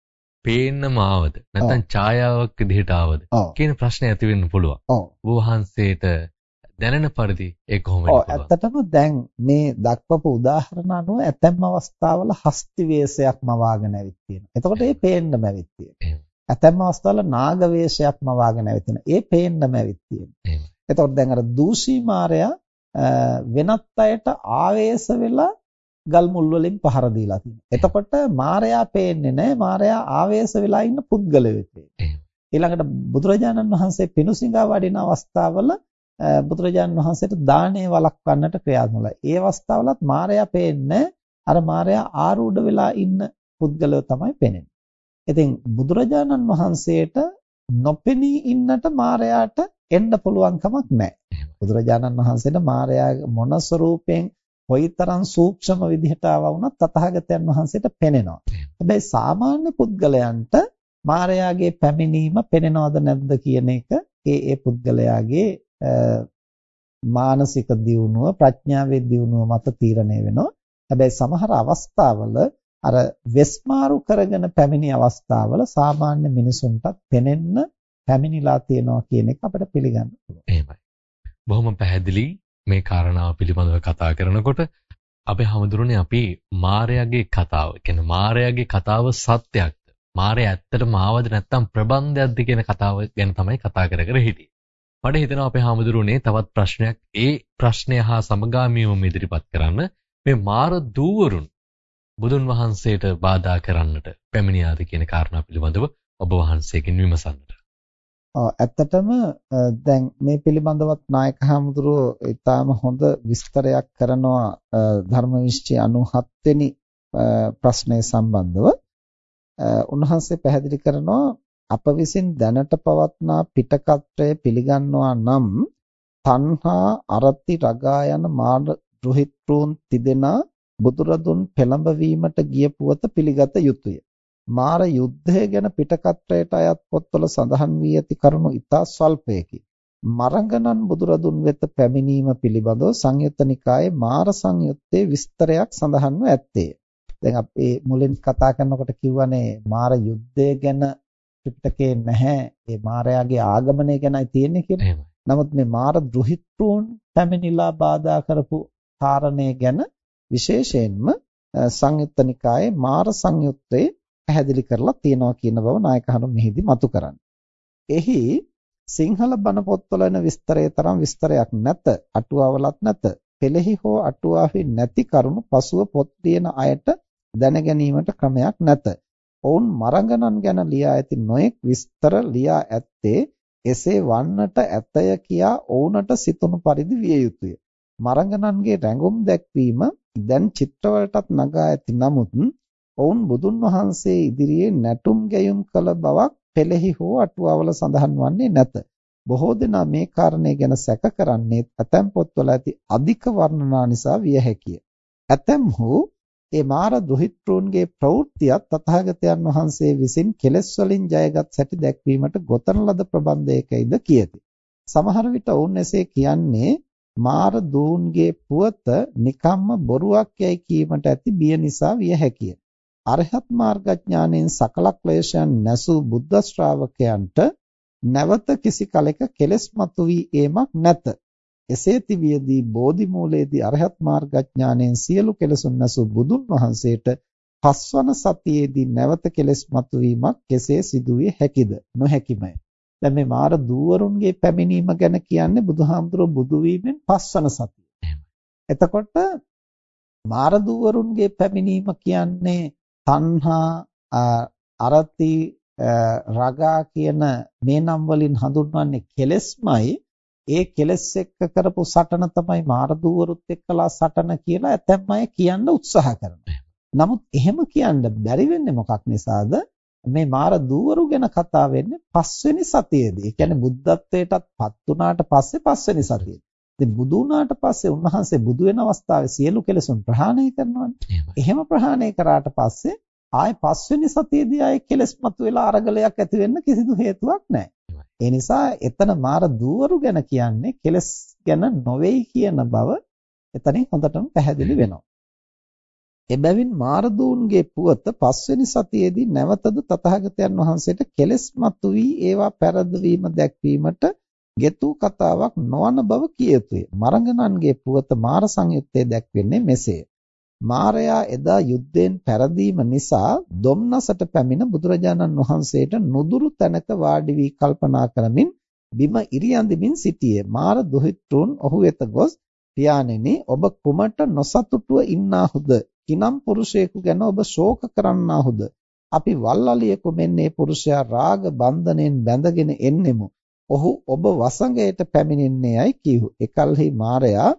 පේන්නම ආවද නැත්නම් ඡායාවක් විදිහට ආවද කියන ප්‍රශ්නේ ඇති වෙන්න පුළුවන්. ඔව්. වහන්සේට දැනෙන පරිදි ඒ කොහොමද? ඔව් ඇත්තටම දැන් මේ දක්වපු උදාහරණ අනුව ඇතැම් අවස්ථාවල හස්ති වේශයක්ම වාගෙන ඇවිත් තියෙනවා. එතකොට ඒ පේන්නම ඇවිත් තියෙනවා. ඇතැම් අවස්ථාවල නාග වේශයක්ම වාගෙන ඇවිත් තියෙනවා. ඒ පේන්නම ඇවිත් තියෙනවා. එතකොට දැන් අර දූෂී මාරයා වෙනත් අයට ආවේශ වෙලා ගල් මුල් වලින් පහර දීලා තියෙනවා. එතකොට මාරයා පේන්නේ නැහැ. මාරයා ආවේශ වෙලා ඉන්න පුද්ගලයෙක්. ඊළඟට බුදුරජාණන් වහන්සේ පිණුසිඟා වඩින අවස්ථාවල බුදුරජාණන් වහන්සේට දාණය වළක්වන්නට ක්‍රියාත්මකයි. ඒ අවස්ථාවලත් මායя පේන්නේ අර මායя ආරූඪ වෙලා ඉන්න පුද්ගලය තමයි පේන්නේ. ඉතින් බුදුරජාණන් වහන්සේට නොපෙනී ඉන්නට මායයට එන්න පුළුවන් කමක් නැහැ. බුදුරජාණන් වහන්සේට මායя මොන ස්වරූපයෙන් කොයිතරම් සූක්ෂම විදිහට ආවා වුණත් තථාගතයන් වහන්සේට පෙනෙනවා. හැබැයි සාමාන්‍ය පුද්ගලයන්ට මායяගේ පැමිණීම පෙනෙනවද නැද්ද කියන එක ඒ ඒ පුද්ගලයාගේ මානසික දියුණුව ප්‍රඥාවේ දියුණුව මත තීරණය වෙනවා. හැබැයි සමහර අවස්ථාවල අර වෙස්මාරු කරගෙන පැමිණි අවස්ථාවල සාමාන්‍ය මිනිසුන්ටත් පෙනෙන්න පැමිණිලා තියෙනවා කියන එක අපිට පිළිගන්න පුළුවන්. එහෙමයි. බොහොම පැහැදිලි මේ කාරණාව පිළිබඳව කතා කරනකොට අපේ හැමදෙරුනේ අපි මාර්යාගේ කතාව, කියන්නේ මාර්යාගේ කතාව සත්‍යයක්ද? මාර්යා ඇත්තටම ආවද නැත්නම් ප්‍රබන්ධයක්ද කියන කතාව ගැන තමයි කතා කර කර හිටියේ. මට හිතෙනවා අපේ හාමුදුරුවනේ තවත් ප්‍රශ්නයක් ඒ ප්‍රශ්නය හා සමගාමීවම ඉදිරිපත් කරන්න මේ මාර දූවරුන් බුදුන් වහන්සේට බාධා කරන්නට පැමිණියාද කියන කාරණා පිළිබඳව ඔබ වහන්සේගෙන් විමසන්නට. ඔව් ඇත්තටම දැන් මේ පිළිබඳවත් නායක හාමුදුරුවෝ ඊටාම හොඳ විස්තරයක් කරනවා ධර්මවිශ්චය 97 වෙනි ප්‍රශ්නය සම්බන්ධව. උන්වහන්සේ පැහැදිලි කරනවා අප විසින් දැනට පවත්නා පිටකත්‍රය පිළිගන්නවා නම් තණ්හා අරති රගා යන මාන රුහිත්‍රූන් තිදෙනා බුදුරදුන් පෙළඹවීමට ගිය පුවත පිළිගත යුතුය. මාර යුද්ධය ගැන පිටකත්‍රයට අයත් පොත්වල සඳහන් වී ඇති කරුණු ඉතා ස්වල්පයකි. මරංගනන් බුදුරදුන් වෙත පැමිණීම පිළිබඳව සංයුත්ත නිකායේ මාර සංයුත්තේ විස්තරයක් සඳහන්ව ඇත්තේ. දැන් අපි මුලින් කතා කරනකොට කිව්වනේ මාර යුද්ධය ගැන ත්‍රිපිටකේ නැහැ. ඒ මායාගේ ආගමනය ගැනයි තියෙන්නේ කියලා. නමුත් මේ මාර දෘහිත්‍රූන් පැමිණිලා බාධා කරපු කාරණය ගැන විශේෂයෙන්ම සංයුත්ත නිකායේ මාර සංයුත්තේ පැහැදිලි කරලා තියෙනවා කියන බව නායකහරු මෙහිදී මතු කරන්නේ. එහි සිංහල බණ පොත්වල එන විස්තරයේ තරම් විස්තරයක් නැත අටුවාවලත් නැත පෙළෙහි හෝ අටුවාවේ නැති කරුණු පසුව පොත් ලියන අයට දැන ගැනීමට ක්‍රමයක් නැත ඔවුන් මරංගනන් ගැන ලියා ඇති නොයෙක් විස්තර ලියා ඇත්තේ එසේ වන්නට ඇතය කියා ඔවුන්ට සිතුණු පරිදි විය යුතුය. මරංගනන්ගේ රැඟුම් දැක්වීම දැන් චිත්‍රවලටත් නගා ඇති නමුත් ඔවුන් බුදුන් වහන්සේ ඉදිරියේ නැටුම් ගැයුම් කළ බවක් පෙළෙහි හෝ අටුවාවල සඳහන් වන්නේ නැත. බොහෝ දෙනා මේ කාරණේ ගැන සැක කරන්නේ ඇතැම් පොත්වල ඇති අධික වර්ණනා නිසා විය හැකිය. ඇතැම්හු ඒ මාර දුහිතෘන්ගේ ප්‍රවෘත්තියත් තථාගතයන් වහන්සේ විසින් කෙලෙස් වලින් ජයගත් සැටි දැක්වීමට ගොතන ලද ප්‍රබන්ධයකයිද කියති. සමහර විට ඔවුන් එසේ කියන්නේ මාර දූන්ගේ පුවත නිකම්ම බොරුවක් යයි කීමට ඇති බිය නිසා විය හැකිය. අරහත් මාර්ගඥාණයෙන් සකල ක්ලේශයන් නැසූ බුද්ධ ශ්‍රාවකයන්ට නැවත කිසි කලෙක කෙලෙස් මතුවී ඒමක් නැත. එසේ තිබියදී බෝධි මූලයේදී අරහත් මාර්ගඥාණයෙන් සියලු කෙලෙසුන් නැසූ බුදුන් වහන්සේට පස්වන සතියේදී නැවත කෙලෙස් මතුවීමක් කෙසේ සිදුවිය හැකිද? නොහැකිමය. දැන් මේ මාර දූවරුන්ගේ පැමිණීම ගැන කියන්නේ බුදුහාමුදුරුවෝ බුදු වීමෙන් පස්වන සතිය. එතකොට මාර දූවරුන්ගේ පැමිණීම කියන්නේ තණ්හා අරති රගා කියන මේ නම් වලින් හඳුන්වන්නේ කෙලෙස්මයි ඒ කෙලෙස් එක්ක කරපු සටන තමයි මාර දූවරුත් එක්කලා සටන කියලා ඇතැම් අය කියන්න උත්සාහ කරනවා. නමුත් එහෙම කියන්න බැරි වෙන්නේ මොකක් නිසාද? මේ මාර දූවරු ගැන කතා වෙන්නේ පස්වෙනි සතියේදී. ඒ කියන්නේ බුද්ධත්වයටත් පත් වුණාට පස්සේ පස්වෙනි සතියේ. ඉතින් බුදු වුණාට පස්සේ උන්වහන්සේ බුදු වෙන අවස්ථාවේ සියලු කෙලෙසුන් ප්‍රහාණය කරනවානේ. එහෙම ප්‍රහාණය කරාට පස්සේ ආයේ පස්වෙනි සතියේදී ආයේ කෙලෙස් මතුවලා අරගලයක් ඇති වෙන්න කිසිදු හේතුවක් නැහැ. ඒ නිසා එතන මාර දූවරු ගැන කියන්නේ කෙලෙස් ගැන නොවේයි කියන බව එතනින් හොඳටම පැහැදිලි වෙනවා. එබැවින් මාරදූන්ගේ පුවත පස්වෙනි සතියේදී නැවතද තථාගතයන් වහන්සේට කෙලෙස් මතු වී ඒවා පෙරදවීම දැක්වීමට ගෙතු කතාවක් නොවන බව කිය යුතුය. මරංගනන්ගේ පුවත මාර සංයුත්තේ දැක්වෙන්නේ මෙසේය. මාරයා එදා යුද්ධයෙන් පෙරදීම නිසා ධම්නසට පැමිණ බුදුරජාණන් වහන්සේට නුදුරු තැනක වාඩි වී කල්පනා කරමින් බිම ඉරියන්දිමින් සිටියේ. මාර දුහිතෘන් ඔහු වෙත ගොස් පියාණෙනි ඔබ කුමට නොසතුටුව ඉන්නාහුද කිනම් පුරුෂයෙකු ගැන ඔබ ශෝක කරන්නාහුද? අපි වල්ලලියෙකු මෙන්න මේ පුරුෂයා රාග බන්ධණයෙන් බැඳගෙන එන්නෙමු. ඔහු ඔබ වසඟයට පැමිණෙන්නේයයි කීහු. එකල්හි මාරයා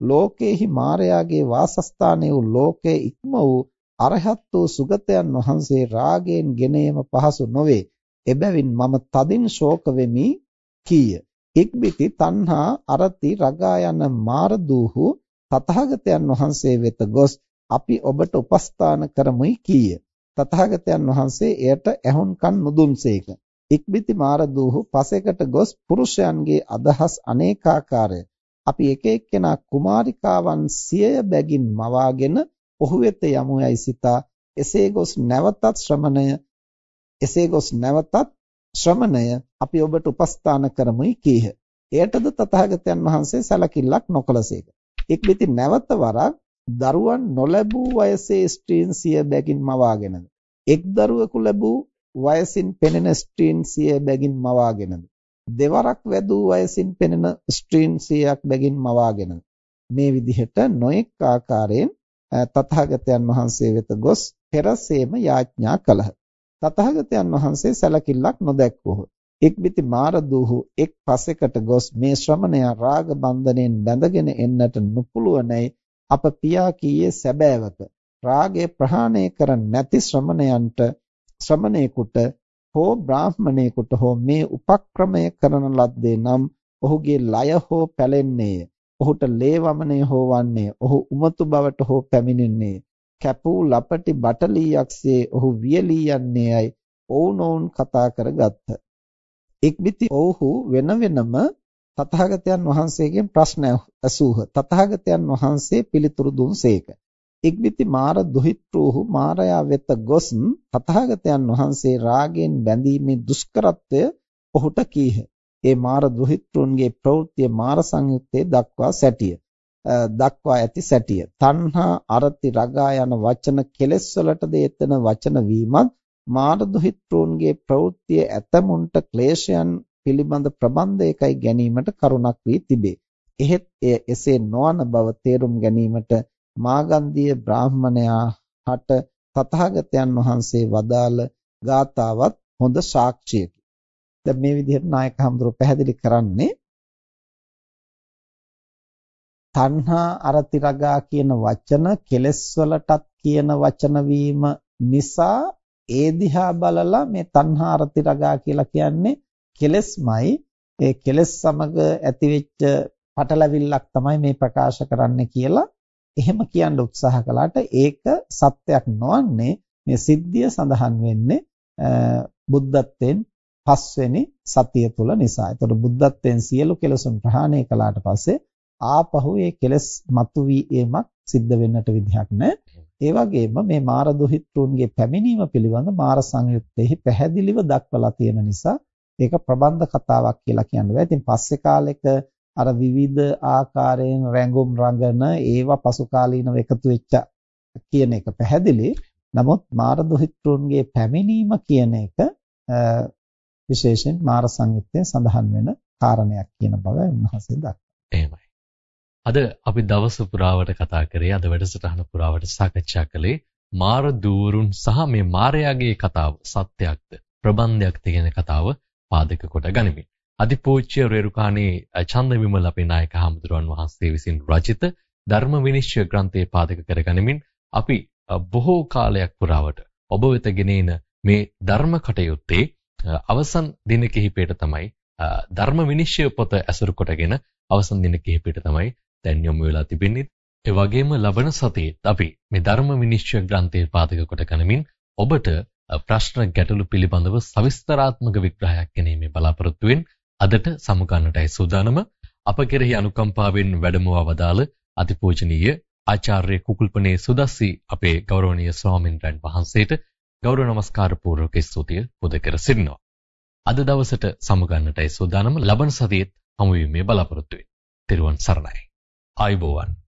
ලෝකේහි මාරයාගේ වාසස්ථානයේ වූ ලෝකයේ ඉක්ම වූ අරහත් වූ සුගතයන් වහන්සේ රාගයෙන් ගෙනේම පහසු නොවේ. එබැවින් මම තදින් ශෝක වෙමි කීය. ඉක්බිති තණ්හා අරති රගා යන මාර දූහු තථාගතයන් වහන්සේ වෙත ගොස් අපි ඔබට උපස්ථාන කරමුයි කීය. තථාගතයන් වහන්සේ එයට ඇහුම්කන් නුදුන්සේක. ඉක්බිති මාරදූහු පසෙකට ගොස් පුරුෂයන්ගේ අදහස් අනේකාකාරය. අපි එක එක්කෙනා කුමාරිකාවන් සියය බැගින් මවාගෙන ඔහු වෙත යමු යයි සිතා එසේ ගොස් නැවතත් ශ්‍රමණය එසේ ගොස් නැවතත් ශ්‍රමණය අපි ඔබට උපස්ථාන කරමුයි කීහ. එයටද තථාගතයන් වහන්සේ සැලකිල්ලක් නොකලසේක. ඉක්බිති නැවත වරක් දරුවන් නොලැබූ වයසේ ස්ත්‍රීන් සිය බැගින් මවාගෙනද? එක් දරුවෙකු ලැබූ වයසින් පෙනෙන ස්ත්‍රීන් සිය බැගින් මවාගෙනද? දෙවරක් වැදූ වයසින් පෙනෙන ස්ත්‍රීන් සියයක් බැගින් මවාගෙනද? මේ විදිහට නොඑක් ආකාරයෙන් තථාගතයන් වහන්සේ වෙත ගොස් පෙරසේම යාඥා කළහ. තථාගතයන් වහන්සේ සැලකිල්ලක් නොදැක්වුහ. එක්බිති මාරදූහු එක් පසෙකට ගොස් මේ ශ්‍රමණයා රාග බන්ධනෙන් බැඳගෙන එන්නට නුපුළුවනයි අප පියා කීයේ සැබෑවක. රාගය ප්‍රහාණය කර නැති ශ්‍රමණයන්ට ශ්‍රමණේකුට හෝ බ්‍රාහ්මණේකුට හෝ මේ උපක්‍රමය කරන ලද්දේ නම් ඔහුගේ ලය හෝ පැලෙන්නේය. ඔහුට ලේ වමනය හෝ වන්නේ ඔහු උමතු බවට හෝ පැමිණෙන්නේ කැපූ ලපටි බටලියක්සේ ඔහු වියලී යන්නේයයි ඔවුනොවුන් කතා කරගත්හ. එක්බිති ඔව්හු වෙන වෙනම තථාගතයන් වහන්සේගෙන් ප්‍රශ්න ඇසූහ. තථාගතයන් වහන්සේ පිළිතුරු දුන්සේක. ඉක්බිති මාර දුහිතෘහු මාරයා වෙත ගොස් තථාගතයන් වහන්සේ රාගයෙන් බැඳීමේ දුෂ්කරත්වය ඔහුට කීහ. ඒ මාර දුහිතෘන්ගේ ප්‍රවෘත්තිය මාර සංයුත්තේ දක්වා සැටිය. දක්වා ඇති සැටිය. තණ්හා අරති රගා යන වචන කෙලෙස් වලට දේතන වචන වීමත් මාර දුහිතෘන්ගේ ප්‍රවෘත්තිය ඇතමුන්ට ක්ලේශයන් පිළිබඳ ප්‍රබන්ධයකයි ගැනීමට කරුණක් වී තිබේ. එහෙත් එය එසේ නොවන බව තේරුම් ගැනීමට මාගන්ධීය බ්‍රාහ්මණයා හට තථාගතයන් වහන්සේ වදාළ ගාතාවත් හොඳ සාක්ෂියකි. දැන් මේ විදිහට නායක හඳුරු පැහැදිලි කරන්නේ තණ්හා අරති රගා කියන වචන කෙලස් වලටත් කියන වචන වීම නිසා ඒ දිහා බලලා මේ තණ්හා අරති රගා කියලා කියන්නේ කෙලස්මයි ඒ කෙලෙස් සමග ඇතිවෙච්ච පටලැවිල්ලක් තමයි මේ ප්‍රකාශ කරන්නේ කියලා එහෙම කියන්න උත්සාහ කළාට ඒක සත්‍යයක් නොවන්නේ මේ සිද්ධිය සඳහන් වෙන්නේ බුද්ධත්වයෙන් පස්වෙනි සතිය තුල නිසා. ඒතකොට බුද්ධත්වයෙන් සියලු කෙලෙසුන් ප්‍රහාණය කළාට පස්සේ ආපහු ඒ කෙලෙස් මතුවීමක් සිද්ධ වෙන්නට විදිහක් නැහැ. ඒ වගේම මේ මාර දුහිතෘන්ගේ පැමිණීම පිළිබඳ මාර සංයුත්තේහි පැහැදිලිව දක්වලා තියෙන නිසා ඒක ප්‍රබන්ධ කතාවක් කියලා කියන්න බෑ. ඉතින් පස්සේ කාලෙක අර විවිධ ආකාරයෙන් රැඟුම් රඟන ඒවා පසු කාලීනව එකතු වෙච්ච කියන එක පැහැදිලි. නමුත් මාර දුහිතෘන්ගේ පැමිණීම කියන එක විශේෂයෙන් මාර සංයුත්තේ සඳහන් වෙන කාරණයක් කියන බව උන්වහන්සේ දක්වනවා. එහෙමයි. අද අපි දවස පුරාවට කතා කරේ අද වැඩසටහන පුරාවට සාකච්ඡා කළේ මාර දූරුන් සහ මේ මාරයාගේ කතාව සත්‍යයක්ද ප්‍රබන්ධයක්ද කියන කතාව පාදක කොට ගනිමින් අදිපූජ්‍ය රේරුකාණේ චන්දවිමල අපේ නායක හමුදුරන් වහන්සේ විසින් රචිත ධර්ම විනිශ්චය ග්‍රන්ථයේ පාදක කරගනිමින් අපි බොහෝ කාලයක් පුරාවට ඔබ වෙත ගෙනෙන මේ ධර්ම කටයුත්තේ අවසන් දින කිහිපයට තමයි ධර්ම විනිශ්චය පොත ඇසුරු කොටගෙන අවසන් දින කිහිපයට තමයි දැන් යොමු වෙලා තිබෙන්නේ. ඒ වගේම ලබන සතියේත් අපි මේ ධර්ම විනිශ්චය ග්‍රන්ථයේ පාදක කොට ගනිමින් ඔබට ප්‍රශ්න ගැටලු පිළිබඳව සවිස්තරාත්මක විග්‍රහයක් ගැනීමේ බලාපොරොත්තුවෙන් අදට සමුගන්නටයි සූදානම අප කෙරෙහි අනුකම්පාවෙන් වැඩමවා වදාළ අතිපූජනීය ආචාර්ය කුකුල්පනේ සුදස්සි අපේ ගෞරවනීය ස්වාමින්වයන් වහන්සේට ගෞරව නමස්කාර පූර්වක ස්තුතිය පුද කර සිටිනවා. අද දවසට සමුගන්නටයි සූදානම ලබන සතියේත් හමු වීමේ බලාපොරොත්තු වෙන්නේ. තෙරුවන් සරණයි. ආයුබෝවන්